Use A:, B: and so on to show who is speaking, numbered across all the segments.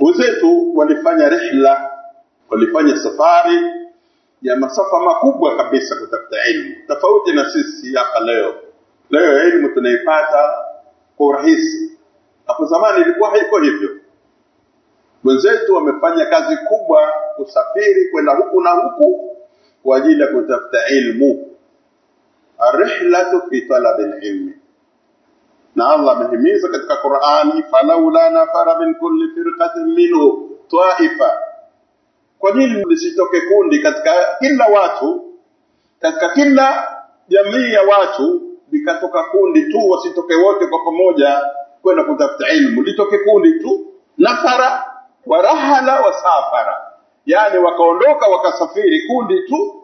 A: wenzetu walifanya rihla walifanya safari ya masafa makubwa kabisa kutafuta ilmu tofauti na sisi hapa leo. Leo elimu tunaipata kwa urahisi. Hapo zamani ilikuwa haiko hivyo. Wenzetu wamefanya kazi kubwa kusafiri kwenda huku na huku kwa ajili ya kutafuta ilmu. Arrihlatu fi talabi lilmi na Allah amehimiza katika Qur'ani falaula nafara min kulli firqatin minhu taifa. Kwa nini lisitoke kundi katika kila watu katika kila jamii ya watu likatoka kundi tu wasitoke wote kwa pamoja kwenda kutafuta ilmu? Litoke kundi tu nafara warahala wasafara yani wakaondoka wakasafiri kundi tu.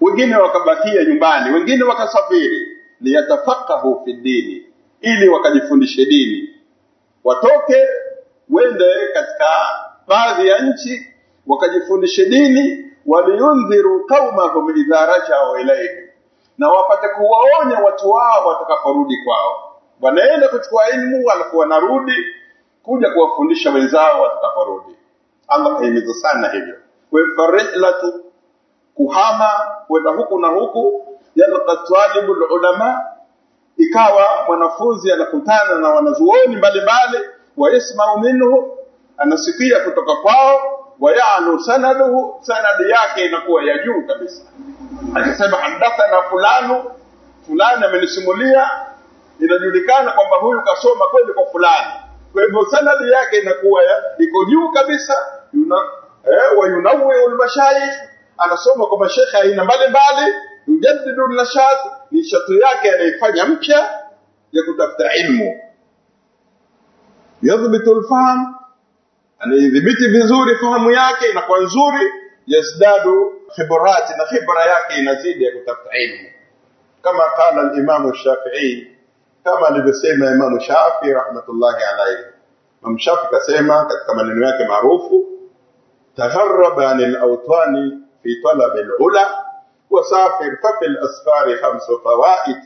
A: Wengine wakabakia nyumbani wengine wakasafiri liyatafakahu fi dini ili wakajifundishe dini. Watoke wende katika baadhi ya nchi wakajifundishe dini. Waliyundhiru qaumahum idha rajau ilayhim na wapate kuwaonya watu wao watakaporudi kwao. Wanaenda kuchukua ilmu alafu wanarudi kuja kuwafundisha wenzao watakaporudi. Allah kahimiza sana hivyo. Kwa rihlatu kuhama kwenda huku na huku yalqa talibu ulama ikawa mwanafunzi anakutana na wanazuoni mbalimbali wayasmau minhu anasikia kutoka kwao wayalu sanaduhu sanadi yake inakuwa ya juu kabisa. Akisema hadathana fulanu fulani amenisimulia inajulikana kwamba huyu kasoma kweli kwa fulani. Kwa hivyo sanadi yake inakuwa ya, iko juu kabisa yuna eh, wayunawi ulmashayikh anasoma kwa mashekhe aina mbalimbali yujaddidu nashat nishati yake anaifanya mpya ya kutafuta ilmu yadhbitu lfahm anaidhibiti vizuri fahamu yake inakuwa nzuri yazdadu khibrati na khibra yake inazidi ya kutafuta ilmu kama qala limamu shafii kama alivyosema imamu shafii rahmatullahi alaihi imam shafii kasema katika maneno yake maarufu tagharaba ani lautani fi talabi lula وسافر ففي الأسفار خمس فوائد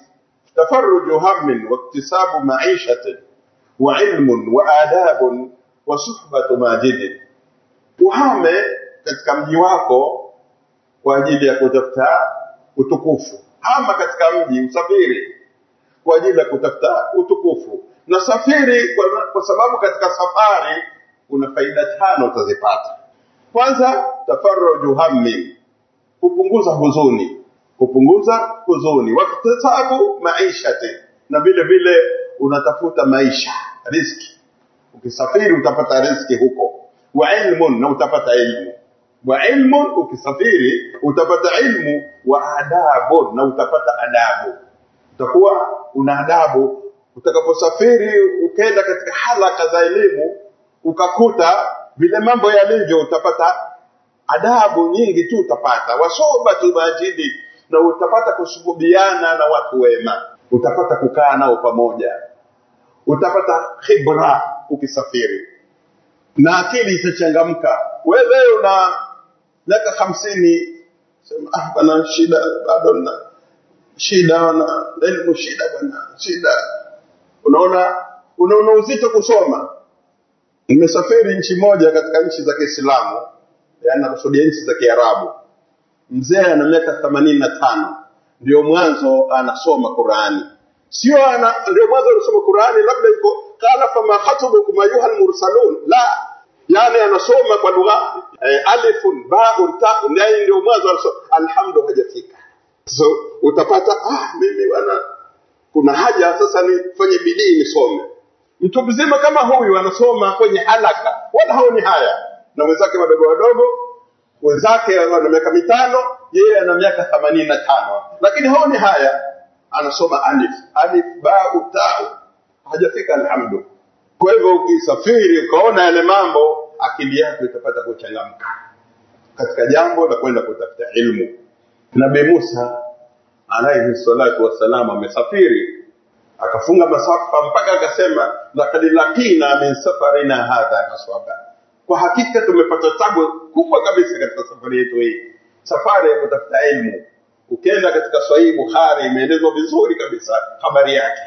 A: تفرج هم واكتساب معيشة وعلم وآداب وصحبة ماجد uhame katika mji wako kwa ajili ya kutafuta utukufu hama katika mji usafiri kwa ajili ya kutafuta utukufu na safiri kwa, kwa sababu katika safari kuna faida tano utazipata kwanza tafarruju hammi kupunguza huzuni kupunguza huzuni. Wakitasabu maishati na vile vile unatafuta maisha riski. Ukisafiri utapata riski huko. Wa ilmun na utapata ilmu. Wa ilmun ukisafiri utapata ilmu. Wa adabu na utapata adabu. Utakuwa una adabu. Utakaposafiri ukenda katika halaka za elimu ukakuta vile mambo yalivyo utapata adabu nyingi tu utapata. Wasobatu majidi na utapata kusuhubiana na watu wema. Utapata kukaa nao pamoja. Utapata hibra ukisafiri. Na akili itachangamka. Wewe una miaka hamsini ah bana shida bado na shida na elimu shida bana shida. Unaona unaona uzito kusoma. Nimesafiri nchi moja katika nchi za Kiislamu yani nakusudia nchi za Kiarabu. Mzee ana miaka themanini na tano. Ndio mwanzo anasoma Qurani. Sio ana ndio mwanzo anasoma Qurani labda iko qala fama khatubukum ayuha almursalun. La. Yani anasoma kwa lugha eh, alifun baun taun. Yani ndio mwanzo anasoma alhamdu hajafika. So utapata ah mimi bwana kuna haja sasa nifanye bidii nisome. Mtu mzima kama huyu anasoma kwenye halaka. Wala haoni haya na wenzake wadogo wadogo wenzake wana miaka mitano yeye ana miaka themanini na tano. Lakini haoni haya anasoma alif alif bau tau hajafika alhamdu. Kwa hivyo ukisafiri ukaona yale mambo akili yako itapata kuchangamka katika jambo la kwenda kutafuta ilmu. Nabii musa alaihi salatu wassalam amesafiri akafunga masafa mpaka akasema lakad lakina min safarina hadha naswaba kwa hakika tumepata tabu kubwa kabisa katika safari yetu hii. Safari ya kutafuta elimu. Ukienda katika sahihi bukhari imeelezwa vizuri kabisa habari yake.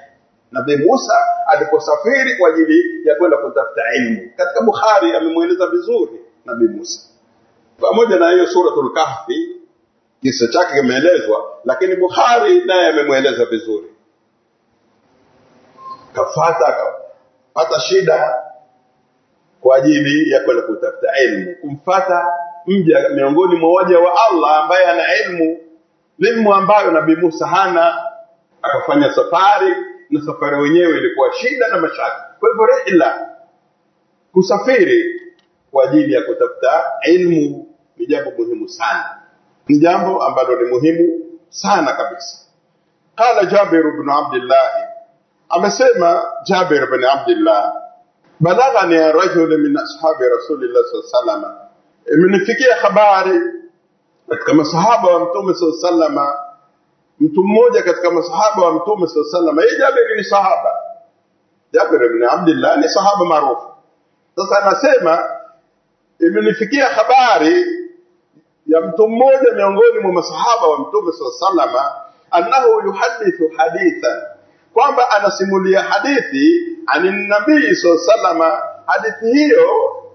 A: Nabii musa aliposafiri kwa ajili ya kwenda kutafuta elimu. Katika bukhari amemweleza vizuri nabii musa. Pamoja na hiyo suratul kahfi kisa chake kimeelezwa lakini bukhari naye amemweleza vizuri. Kafata akapata shida kwa ajili ya kwenda kutafuta elimu kumfata mja miongoni mwa waja wa allah ambaye ana elimu elimu ambayo nabii musa hana. Akafanya safari na safari wenyewe ilikuwa shida na mashaka. Kwa hivyo rihla kusafiri kwa ajili ya kutafuta elimu ni jambo muhimu sana. Ni jambo ambalo ni muhimu sana kabisa. Qala jabir ibn Abdullah amesema jabir balaghani ya rajuli min ashabi rasulillah saa salama imenifikia habari katika masahaba wa mtume saa salama mtu mmoja katika masahaba wa mtume saa salama hii jabiri ni sahaba. Jabir bni abdillah ni sahaba maarufu. Sasa anasema imenifikia habari ya mtu mmoja miongoni mwa masahaba wa mtume saa salama annahu yuhadithu hadithan. Kwamba anasimulia hadithi ani nabii salama hadithi hiyo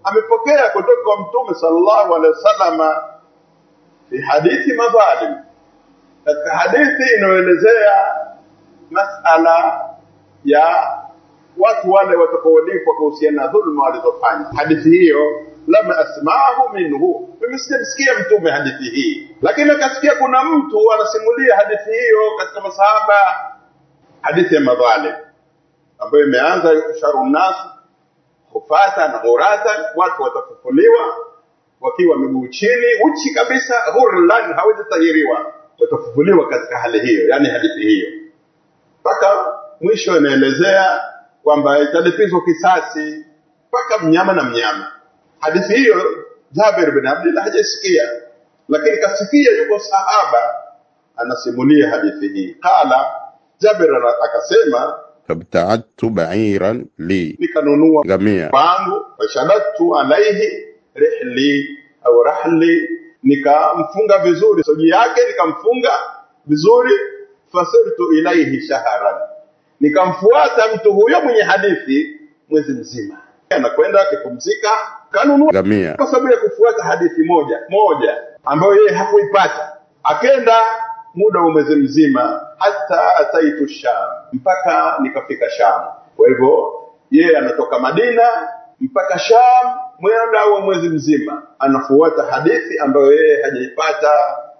A: amepokea kutoka kwa mtume sallallahu alaihi wasallama fi hadithi madhalim. Katika hadithi inayoelezea masala ya watu wale watakaolipwa kuhusiana na dhulma walizofanya. Hadithi hiyo lam asmahu minhu. Mimi sijamsikia mtume hadithi hii. Lakini akasikia kuna mtu anasimulia hadithi hiyo katika masahaba. Hadithi ya madhalim ambayo imeanza sharu nas hufatan ghuratan watu watafufuliwa wakiwa miguu chini uchi kabisa hurlan, hawezi tahiriwa, watafufuliwa katika hali hiyo yani hadithi hiyo. Mpaka mwisho inaelezea kwamba italipizwa kisasi mpaka mnyama na mnyama. Hadithi hiyo Jabir bin Abdullah hajasikia lakini kasikia yuko sahaba anasimulia hadithi hii. Qala Jabir akasema
B: fabtaadtu ba'iran li.
A: Nikanunua
B: ngamia.
A: wangu fashadadtu alaihi rihli au rahli. Nikamfunga vizuri soji yake nikamfunga vizuri fasirtu ilaihi shaharan. Nikamfuata mtu huyo mwenye hadithi mwezi mzima. Anakwenda akipumzika kanunua.
B: Ngamia.
A: Kwa sababu ya kufuata hadithi moja moja ambayo yeye hakuipata. Akenda muda wa mwezi mzima hata ataitu sham mpaka nikafika sham. Kwa hivyo yeye anatoka madina mpaka sham mwenda wa mwezi mzima. Anafuata hadithi ambayo yeye hajaipata.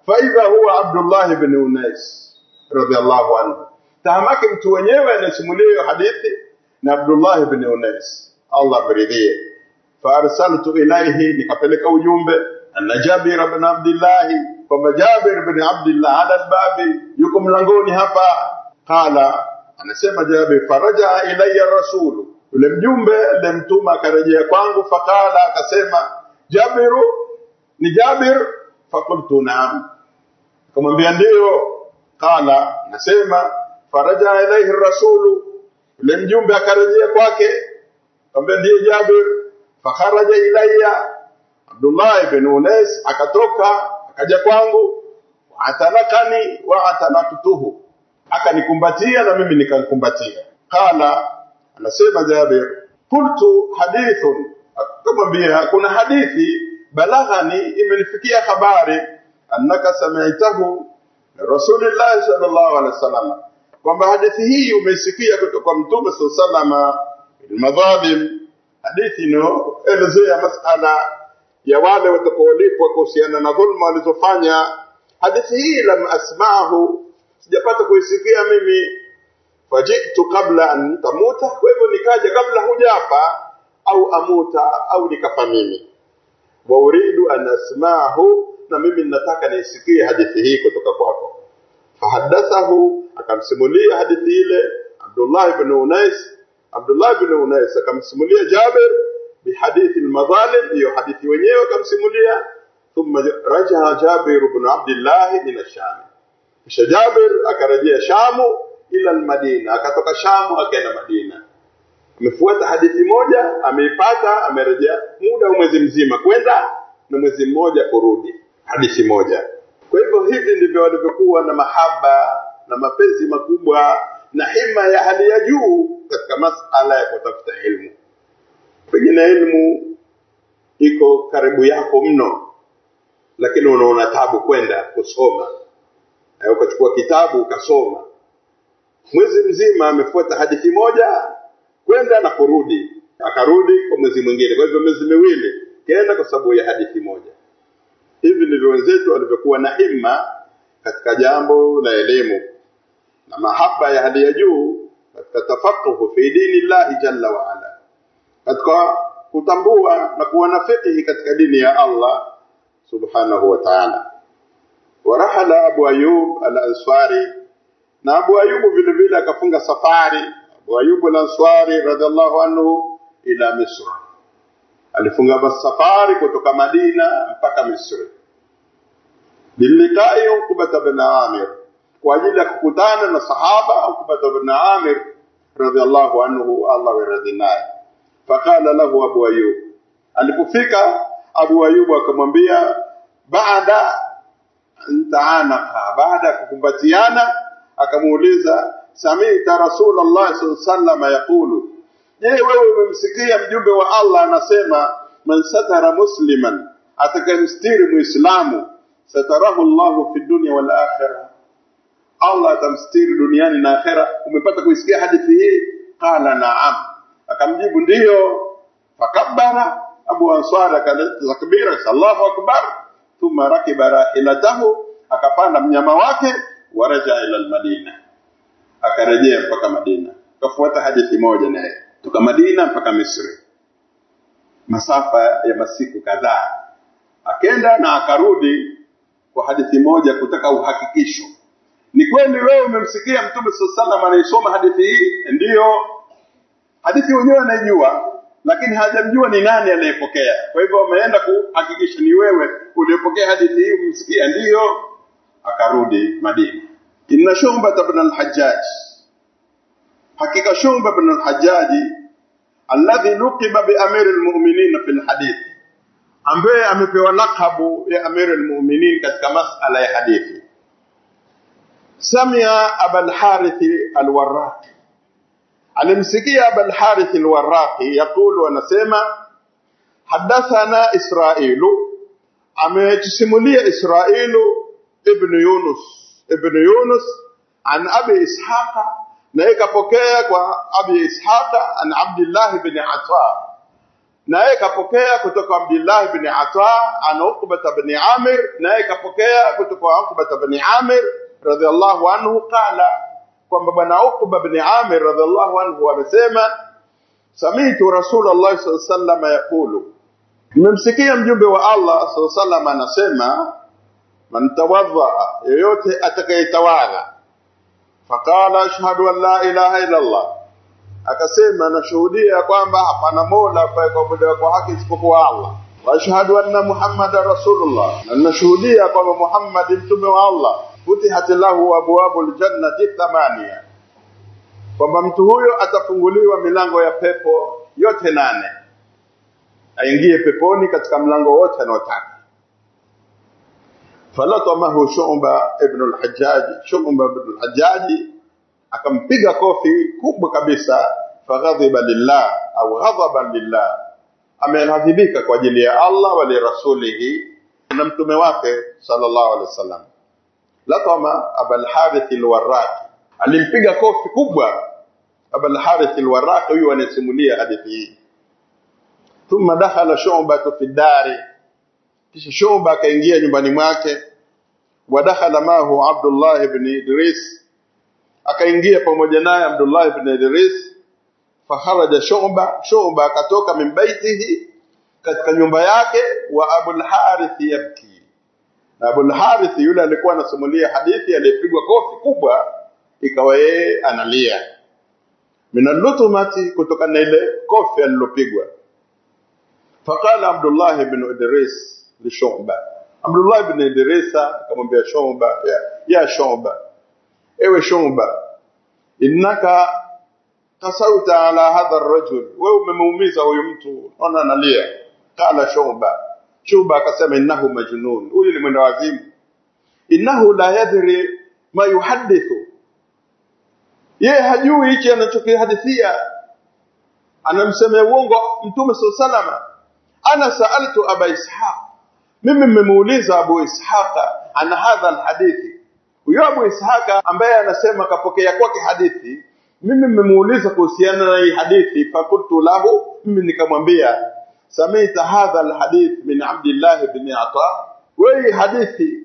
A: Faidha huwa abdullah ibn unais radhiallahu anhu. Tahamake mtu wenyewe anasimulia hiyo hadithi na abdullah ibn unais. Allah amridhie faarsaltu ilaihi nikapeleka ujumbe anna jabir bn abdillahi kwamba jabir bin Abdullah ala albabi yuko mlangoni hapa. Qala anasema jabir faraja ilayya rasulu yule mjumbe alimtuma akarejea kwangu faqala akasema jabiru ni jabir? Fakultu naam. Akamwambia ndio. Qala nasema faraja ilayhi rasulu yule mjumbe akarejea kwake. Akamwambia ndiye jabir. Fakharaja ilayya. Abdullah ibn unais akatoka akaja kwangu atanakani wa atanaktuhu akanikumbatia na mimi nikamkumbatia. Qala anasema jabir qultu hadithun. Akamwambia kuna hadithi balaghani imenifikia habari annaka sami'tahu rasulillahi sallallahu alaihi wasallam. Kwamba hadithi hii umeisikia kutoka kwa mtume sallallahu alaihi wasallam madhalim hadithi inayoelezea masala ya wale watakaolipwa kuhusiana na dhulma walizofanya. Hadithi hii lam asma'ahu sijapata kuisikia mimi. Fajitu kabla an tamuta kwa hivyo nikaja kabla hujafa au amuta au nikafa mimi. Wa uridu an asmahu na mimi ninataka niisikie hadithi hii kutoka kwako. Fahadathahu akamsimulia hadithi ile Abdullah ibn Unais. Abdullah ibn Unais akamsimulia Jabir bihadithi al-madhalim hiyo hadithi wenyewe akamsimulia thumma rajaa Jabir bnu abdillahi ila shami kisha Jabir akarejea Shamu ila al-Madina akatoka Shamu akaenda Madina amefuata hadithi moja ameipata amerejea muda wa mwezi mzima kwenda na mwezi mmoja kurudi hadithi moja kwa hivyo hivi ndivyo walivyokuwa na mahaba na mapenzi makubwa na hima ya hali ya juu katika masala ya kutafuta ilmu pengine ilmu iko karibu yako mno lakini unaona tabu kwenda kusoma. Ukachukua kitabu ukasoma. Mwezi mzima amefuata hadithi moja kwenda na kurudi. Akarudi kwa mwezi mwingine. Kwa hivyo miezi miwili kenda kwa sababu ya hadithi moja hivi ndivyo wenzetu walivyokuwa na himma katika jambo la elimu. Na mahaba ya hali ya juu katika tafakuhu fi dini llahi jalla wa ala katika kutambua na kuwa na fiqhi katika dini ya Allah subhanahu wa ta'ala. Warahala Abu Ayub al-Ansari na Abu Ayubu vile vile akafunga safari. Abu Ayubu al-Ansari radhiallahu anhu ila Misra alifunga safari kutoka Madina mpaka Misri lilikai Uqbata bin Amir kwa ajili ya kukutana na sahaba Uqbata bin Amir radhiallahu anhu Allah waradhi naye faqala lahu Abu Ayub alipofika Abu Ayub akamwambia baada ntaanaka baada ya kukumbatiana akamuuliza samita rasulullah sallallahu alaihi yaqulu? Je wewe umemsikia mjumbe wa Allah anasema man satara musliman atakamstiri muislamu satarahu Allah fi dunya wal akhirah Allah atamstiri duniani na akhera umepata kuisikia hadithi hii? Qala na'am akamjibu ndiyo. Fakabara Abu Ansar akaleta takbira Allahu akbar. Thumma rakiba rahilatahu akapanda mnyama wake waraja ila almadina. Akarejea mpaka Madina. Kafuata hadithi moja naye toka Madina mpaka Misri. Masafa ya masiku kadhaa. Akenda na akarudi kwa hadithi moja kutaka uhakikisho. Ni kweli wewe umemsikia mtume sallallahu anaisoma hadithi hii? Ndiyo hadithi wenyewe anaijua lakini hajamjua ni nani anayepokea kwa hivyo ameenda kuhakikisha ni wewe uliyepokea hadithi hii umsikia. Ndiyo akarudi Madina. Inna Shu'ba ibn al-Hajjaj hakika Shu'ba ibn al-Hajjaj alladhi luqiba bi amir al-mu'minin fi al-hadith ambaye amepewa lakabu ya amir al-mu'minin katika masala ya hadithi. Samia abul harith al-warraq alimsikia abul harith al-warraqi yakulu anasema hadathana israilu ametusimulia israilu ibn yunus ibn yunus an abi ishaqa na ikapokea kwa abi ishaqa an abdullah ibn ata na ikapokea kutoka abdullah ibn ata an uqbah ibn amir na ikapokea kutoka uqbah ibn amir radhiallahu anhu qala kwamba bwana Uqba bin Amir radhiallahu anhu amesema samitu Rasulullah sallallahu alaihi wasallam yaqulu. Nimemsikia mjumbe wa Allah sallallahu alaihi wasallam anasema man tawadhaa, yoyote atakayetawadha faqala ashhadu an la ilaha illa Allah. Akasema nashuhudia kwamba hapana mola kwa kuabudiwa kwa haki isipokuwa Allah. Wa ashhadu anna muhammadar rasulullah. Na nashuhudia kwamba Muhammad mtume wa Allah futihat lahu abwabul jannati thamania kwamba mtu huyo atafunguliwa milango ya pepo yote nane. Aingie peponi katika mlango wote anaotaka. Falatamahu shu'ba ibn al-hajjaj shu'ba ibn al-hajjaj akampiga kofi kubwa kabisa faghadhiba lillah au ghadhaba lillah. Ameghadhibika kwa ajili ya Allah wa lirasulihi na mtume wake sallallahu alaihi wasallam latama Abalharith al-warraq. Alimpiga kofi kubwa Abalharith harith al-warraq huyu anasimulia hadithi hii. Thumma dakhala shu'ba fi dari kisha shu'ba akaingia nyumbani mwake. Wa dakhala mahu abdullah ibn idris. Akaingia pamoja naye abdullah ibn idris. Fakharaja shu'ba. Shu'ba akatoka min baitihi katika nyumba yake wa abul harith yabki na Abul Harith yule alikuwa anasimulia hadithi aliyepigwa kofi kubwa ikawa yeye analia. Minalutumati kutokana na ile kofi alilopigwa. Faqala Abdullah ibn Idris li Shu'ba. Abdullah ibn Idris akamwambia Shu'ba ya, ya Shu'ba ewe Shu'ba innaka kasauta ala hadha ar-rajul. Wewe umemuumiza huyu mtu ona analia. Qala Shu'ba Shuba akasema innahu majnun. Huyu ni mwenda wazimu. Innahu la yadri ma yuhadithu yeye hajui hichi anachokihadithia. Anamsemea uongo mtume saa salama ana saaltu aba ishaq. Mimi mmemuuliza abu ishaqa ana hadha alhadithi? Huyo abu ishaqa ambaye anasema kapokea kwake hadithi mimi mmemuuliza kuhusiana na hii hadithi fakultu lahu mimi nikamwambia samita hadha alhadith min Abdullah ibn ata wewe hadithi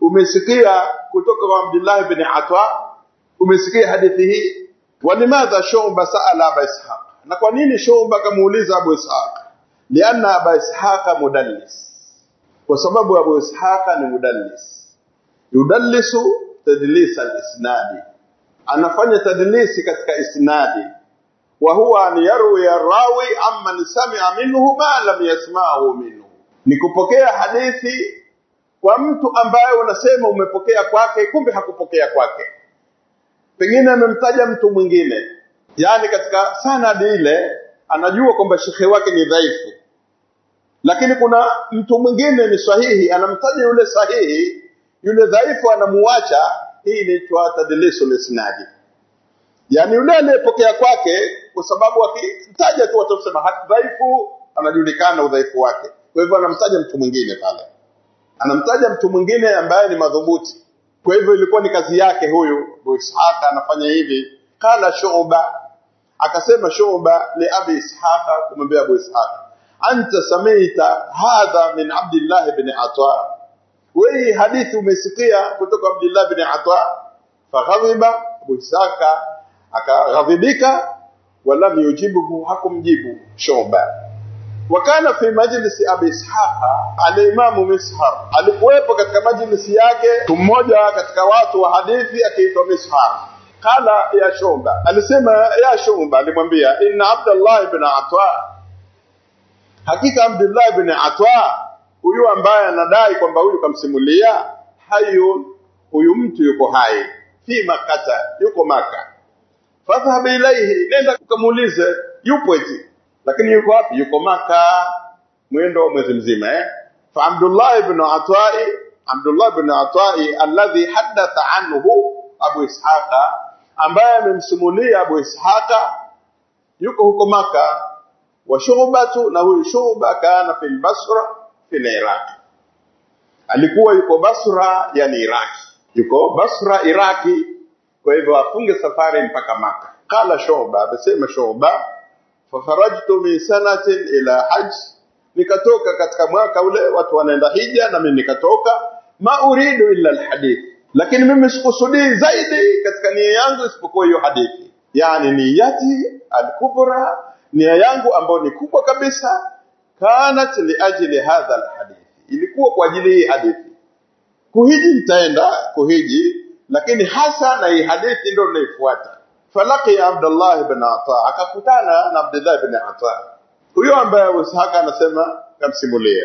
A: umesikia kutoka kwa abdullah ibn ata umesikia hadithi hii walimadha shuba saala aba ishaq na kwa nini shuba kamuuliza abu ishaq lianna aba ishaq mudallis kwa sababu abu ishaq ni mudallis yudallisu tadlis alisnadi, anafanya tadlisi katika isnadi wa huwa an yarwi rawi amman sami'a minhu ma lam yasma'hu minhu. Ni kupokea hadithi kwa mtu ambaye unasema umepokea kwake kumbe hakupokea kwake. Pengine amemtaja mtu mwingine. Yaani katika sanadi ile anajua kwamba shekhe wake ni dhaifu. Lakini kuna mtu mwingine ni sahihi anamtaja yule sahihi yule dhaifu anamuacha. Hii inaitwa tadlisul isnadi yani yule aliyepokea kwake kwa sababu akitaja tu watu kusema dhaifu anajulikana udhaifu wake. Kwa hivyo anamtaja mtu mwingine pale. Anamtaja mtu mwingine ambaye ni madhubuti. Kwa hivyo ilikuwa ni kazi yake huyu Abu Ishaq anafanya hivi. Kala shuba akasema shuba li abi ishaqa kumwambia Abu Ishaq anta samaita hadha min Abdullah ibn Ata wewe hadithi umesikia kutoka Abdullah ibn Ata faghadhiba Abu Ishaq akaghadhibika walam yujibuhu hakumjibu shoba wakana fi majlisi abi ishaqa alimamu mishar alikuwepo katika majlisi yake mmoja katika watu wa hadithi akiitwa mishar. Qala ya shoba alisema ya shoba alimwambia inna abdullah ibn atwa. Hakika abdullah ibn atwa huyu ambaye anadai kwamba huyu kamsimulia hayu huyu mtu yuko hai fi makata yuko maka fadhhab ilayhi nenda ukamuulize yupo eti? Lakini yuko wapi? Yuko maka mwendo wa mwezi mzima eh? Fa abdullah ibn atwa'i abdullah ibn atwa'i alladhi haddatha anhu abu ishaqa ambaye amemsimulia abu ishaqa yuko huko maka wa shubatu na huyu shuba kana fil basra fil iraq. Alikuwa yuko basra yani iraki yuko basra iraki kwa hivyo afunge safari mpaka maka. Qala shuba amesema shuba fafarajtu min sanatin ila hajj. Nikatoka katika mwaka ule watu wanaenda hija na mimi nikatoka. Ma uridu illa alhadith. Lakini mimi sikusudii zaidi katika nia yangu isipokuwa hiyo hadithi. Yani niyati alkubra nia yangu ambayo ni kubwa kabisa kanat liajli hadha alhadith. Ilikuwa kwa ajili hii hadithi. Kuhiji nitaenda kuhiji lakini hasa na hii hadithi ndio inaifuata falaqiya Abdullah ibn Ata akakutana na Abdullah ibn Ata huyo ambaye Ishaq anasema kamsimulia.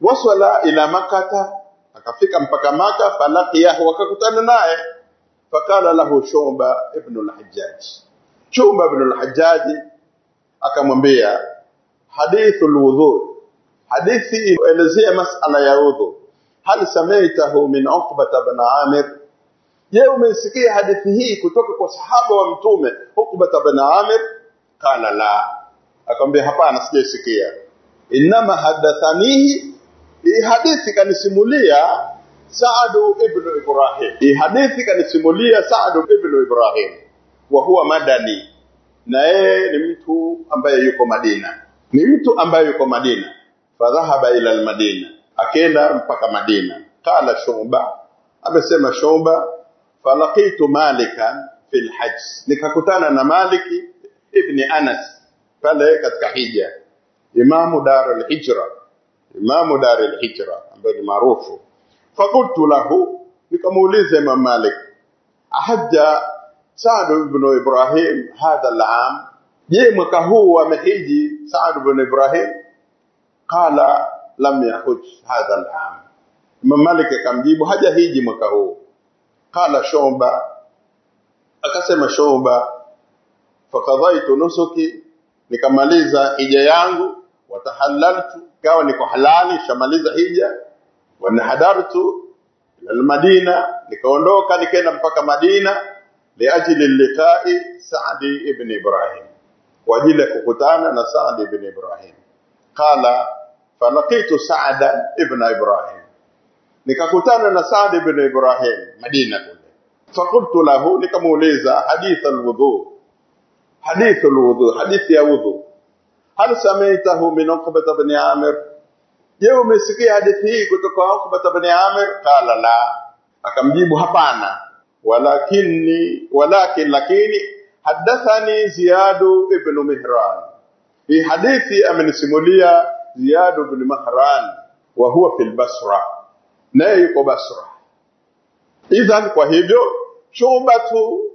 A: Wasala ila makata akafika mpaka maka falaqiyahu akakutana naye. Fakala lahu Shuba ibn al-Hajjaj. Shuba ibn al-Hajjaj akamwambia hadithu wudhu hadithi elezea masala ya wudhu hal samaitahu min Uqbah ibn Amir je umesikia hadithi hii kutoka kwa sahaba wa mtume Uqbah ibn Amir? Kala la. Akamwambia hapana sijaisikia. Inma hadathanihi hii hadithi kanisimulia Saad ibn Ibrahim. Hii hadithi kanisimulia Saad ibn Ibrahim. Wa huwa madani. Na yeye ni mtu ambaye yuko Madina. Ni mtu ambaye yuko Madina. Fadhahaba ila almadina. Akenda mpaka Madina. Qala Shuba. Amesema Shuba فلقيت مالكا في الحج الحجز. نكاكوتانا مالك ابن أنس. فلقيت كحية إمام دار الهجره إمام دار الهجره بن معروف. فقلت له نكموليز إمام مالك. أحد سعد بن إبراهيم هذا العام. يمك هو ومحيجي سعد بن إبراهيم. قال لم يحج هذا العام. إمام مالك كم جيبه؟ هجا هيجي مكهو qala shoba akasema shoba fakadhaitu nusuki. Nikamaliza hija yangu watahalaltu kawa niko halali shamaliza hija wanahadartu almadina nikaondoka nikaenda mpaka Madina liajli liqai Sa'di ibn Ibrahim, kwa ajili ya kukutana na Sa'di ibn Ibrahim. Qala falaqitu Sa'da ibn Ibrahim, nikakutana na Saad ibn Ibrahim Madina kule. Fakultu lahu, nikamuuliza hadith alwudhu, hadith alwudhu, hadithi ya wudhu, hal samaitahu min Uqbata ibn Amir, je, umesikia hadithi hii kutoka Uqbata ibn Amir? Qala la, akamjibu hapana. Walakini walakin lakini hadathani Ziyadu ibn Mihran, hii hadithi amenisimulia Ziyadu ibn Mihran wa huwa fil Basra, naye yuko Basra. Idhan, kwa hivyo shubatu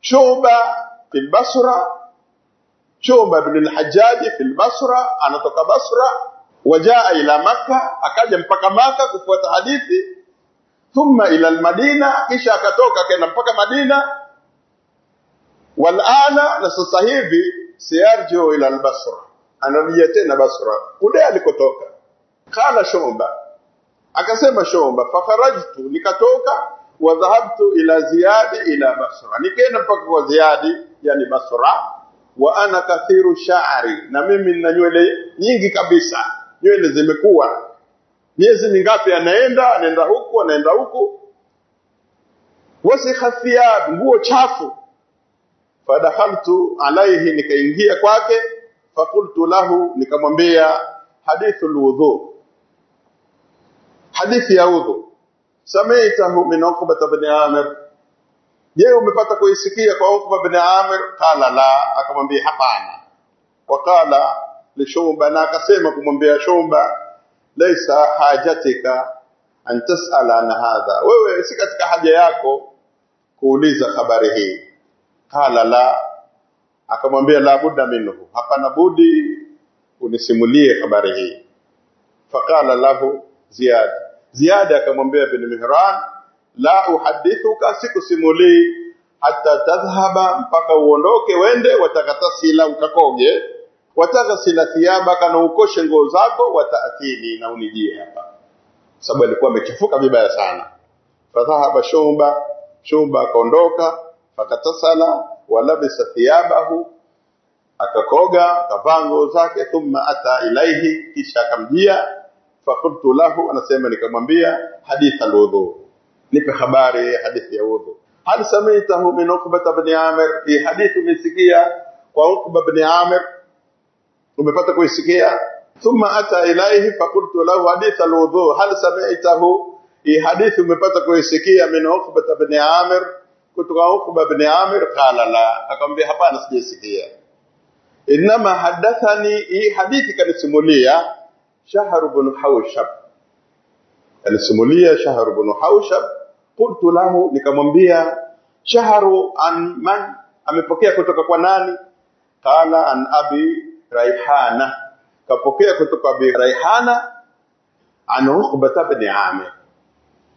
A: shuba fil Basra, shuba ibn al-Hajjaj fil Basra, anatoka Basra, wajaa ila Makka, akaja mpaka Makka kufuata hadithi thumma ila al-Madina, kisha akatoka akaenda mpaka Madina. Walana, na sasa hivi siyarjiu ila al-Basra, anarejea tena Basra kule alikotoka. Qala Shuba, akasema Shomba, fakharajtu, nikatoka wa dhahabtu ila Ziyadi ila Basra, nikaenda mpaka kwa Ziyadi, yani Basra. Wa ana kathiru sha'ri, na mimi nina nywele nyingi kabisa, nywele zimekuwa. Miezi mingapi anaenda anaenda huku anaenda huku. Wasikha thiyab nguo chafu. Fadakhaltu alayhi nikaingia kwake. Fakultu lahu nikamwambia hadithu lwudhu hadithi ya udhu. Samaitahu min uqba ibn amir. Je umepata kuisikia kwa uqba ibn amir? Qala la. Akamwambia hapana. Waqala li Shuba na akasema kumwambia shumba laisa hajatika an tasala an hadha, wewe si katika haja yako kuuliza habari hii. Qala la, akamwambia la budda minhu, hapana budi unisimulie habari hii. Faqala lahu Ziyad, Ziyad akamwambia ibn Mihran, la uhadithuka, sikusimulii hata tadhhaba, mpaka uondoke wende, watakatasila, ukakoge wataghsila thiyabaka, na ukoshe nguo zako, wataatini, na unijie hapa, sababu alikuwa amechafuka vibaya sana. Fadhahaba Shumba, Shumba akaondoka, fakatasala walabisa thiabahu akakoga akavaa nguo zake, thumma ata ilaihi, kisha akamjia. Fakultu lahu, anasema nikamwambia, hadith alwudhu, nipe habari hadithi ya wudhu Hal samitahu min Uqbata ibn Amir, hii hadithi umesikia kwa Uqba ibn Amir umepata kuisikia? Thumma ata ilaihi fakultu lahu hadith alwudhu hal sami'tahu? Hii hadithi umepata kuisikia min Uqba ibn Amir? Kutoka Uqba ibn Amir qala la. Akamwambia hapana sijaisikia. Inma hadathani hii hadithi kanisimulia Shahr ibn Haushab alisimulia Shahr ibn Haushab, qultu lahu nikamwambia Shahru an man amepokea kutoka kwa nani? Qala an abi Raihana. Kapokea kutoka Abi Raihana an Uqba ibn Amir,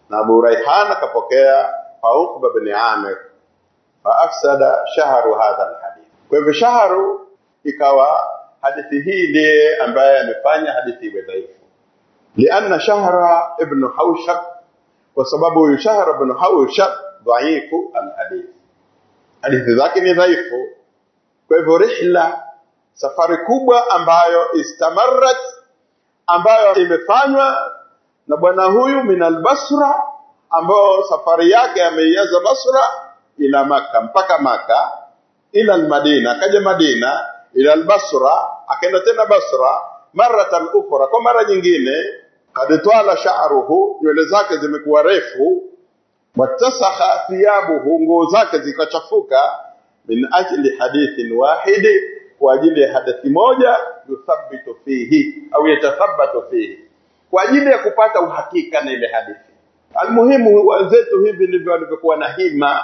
A: na Abu Raihana kapokea kwa Uqba ibn Amir, fa afsada shahru hadha alhadith. Kwa hivyo ikawa hadithi hii ndiye ambaye amefanya hadithi iwe dhaifu, lianna shahra ibn haushab kwa sababu huyu shahra ibn haushab dhaifu an hadithi zake ni dhaifu. Kwa hivyo rihla safari kubwa ambayo istamarat ambayo imefanywa na bwana huyu min albasra ambayo safari yake ameiaza Basra ila Maka mpaka Maka ila almadina akaja Madina ila albasra akaenda tena Basra maratan ukhra kwa mara nyingine kad twala sha'ruhu nywele zake zimekuwa refu watasakha thiyabuhu nguo zake zikachafuka min ajli hadithin wahidi kwa ajili ya hadithi moja yuthabitu fihi au yatathabatu fihi kwa ajili ya kupata uhakika na ile hadithi almuhimu wenzetu hivi ndivyo walivyokuwa na hima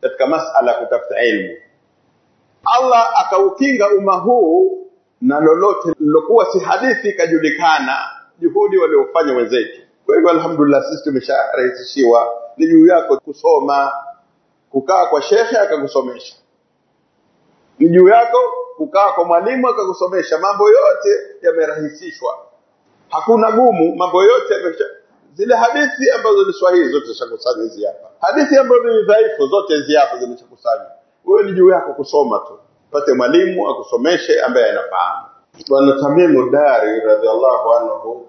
A: katika masala kutafuta ilmu Allah akaukinga umma huu na lolote lilokuwa si hadithi ikajulikana juhudi waliofanya wenzetu. Kwa hivyo alhamdulillah sisi tumesharahisishiwa ni juu yako kusoma kukaa kwa shekhe akakusomesha. Ni juu yako kukaa kwa mwalimu akakusomesha. Mambo yote yamerahisishwa. Hakuna gumu mambo yote yamesha zile hadithi ambazo ni sahihi zote zishakusanywa hizi hapa. Hadithi ambazo ni dhaifu zote hizi hapa zimeshakusanywa wewe ni juu yako kusoma tu. Pate mwalimu akusomeshe ambaye anafahamu. Bwana tamimu dari radhiallahu anhu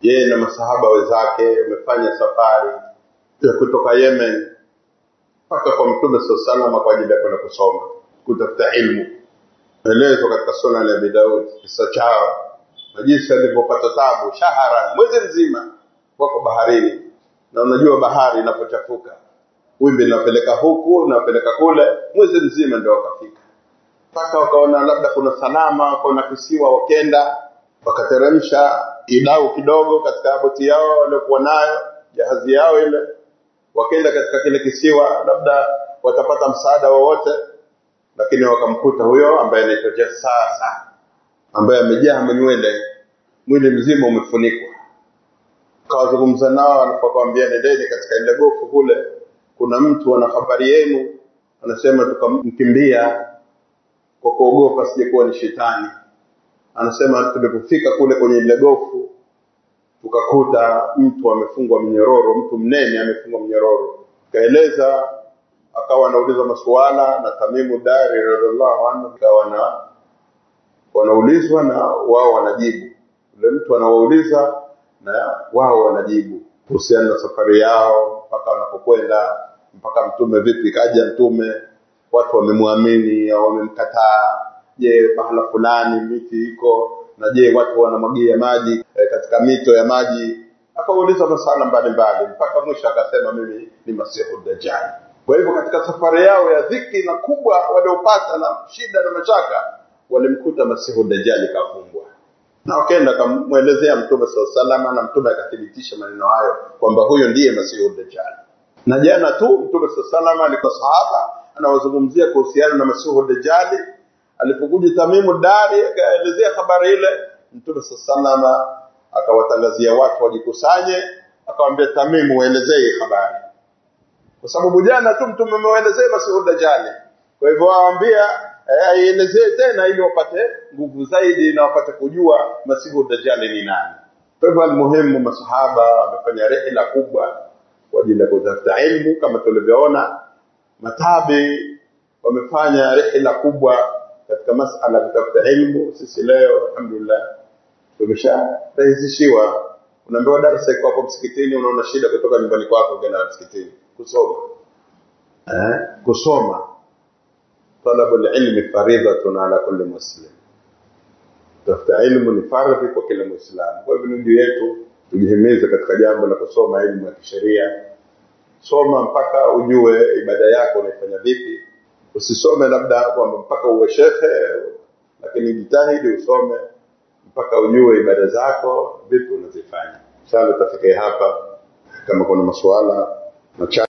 A: yeye na masahaba wenzake wamefanya safari ya kutoka yemen mpaka kwa mtume saa salama kwa ajili ya kwenda kusoma kutafuta ilmu. Elezwa katika sunan ya abi daud kisa chao na jinsi alivyopata tabu shahara mwezi mzima wako baharini. Na unajua bahari inapochafuka wimbi linapeleka huku linapeleka kule mwezi mzima ndio wakafika. Mpaka wakaona labda kuna salama wakaona kisiwa wakenda wakateremsha idau kidogo katika boti yao waliokuwa nayo jahazi yao ile. Wakenda katika kile kisiwa labda watapata msaada wowote lakini wakamkuta huyo ambaye anaitwa jasasa ambaye amejaa manywele mwili mzima umefunikwa. Kawazungumza nao alipokawambia nendeni katika ile gofu kule kuna mtu ana habari yenu anasema tukamkimbia kwa kuogopa sijekuwa ni shetani. Anasema tulipofika kule kwenye ile gofu tukakuta mtu amefungwa mnyororo mtu mnene amefungwa mnyororo kaeleza akawa anauliza masuala na tamimu dari radhiallahu anhu akawa na wanaulizwa na wao wanajibu. Yule mtu anawauliza na wao wanajibu kuhusiana na safari yao mpaka wanapokwenda mpaka mtume vipi kaja mtume watu wamemwamini au wamemkataa. Je mahala fulani miti iko? Na je watu wanamwagia maji e, katika mito ya maji? Akauliza masala mbalimbali mpaka mwisho akasema mimi ni masihu dajali kwa hivyo katika safari yao ya dhiki na kubwa waliopata na shida na mashaka walimkuta masihu dajali kafungwa na wakaenda akamwelezea mtume saa salama na mtume akathibitisha maneno hayo kwamba huyo ndiye masihu dajali na jana tu mtume saa salama alikuwa sahaba anawazungumzia kuhusiana na masihu dajali alipokuja tamimu dari akaelezea habari ile mtume saa salama akawatangazia watu wajikusanye akawambia tamimu waelezee habari. Kwa sababu jana tu mtume amewaelezea masihu dajali kwa hivyo awaambia aielezee tena ili wapate nguvu zaidi na wapate kujua masihu dajali ni nani. Kwa hivyo almuhimu masahaba wamefanya rehla kubwa kwa ajili ya kutafuta ilmu kama tulivyoona. Matabi wamefanya rehla kubwa katika masala kutafuta ilmu. Sisi leo alhamdulillah tumesharahisishiwa. Unaambiwa darasa iko hapo msikitini unaona shida kutoka nyumbani kwako kwenda msikitini. Kusoma. Eh? kusoma talabu lilmi faridhatun ala kulli muslim. Tafuta ilmu ni fardhi kwa kila muislamu. Kwa hivyo ndugu yetu tujihimize katika jambo la kusoma elimu ya kisheria. Soma mpaka ujue ibada yako unaifanya vipi. Usisome labda kwamba mpaka uwe shekhe lakini jitahidi usome mpaka ujue ibada zako vipi unazifanya. Inshallah tutafikia hapa. Kama kuna masuala machache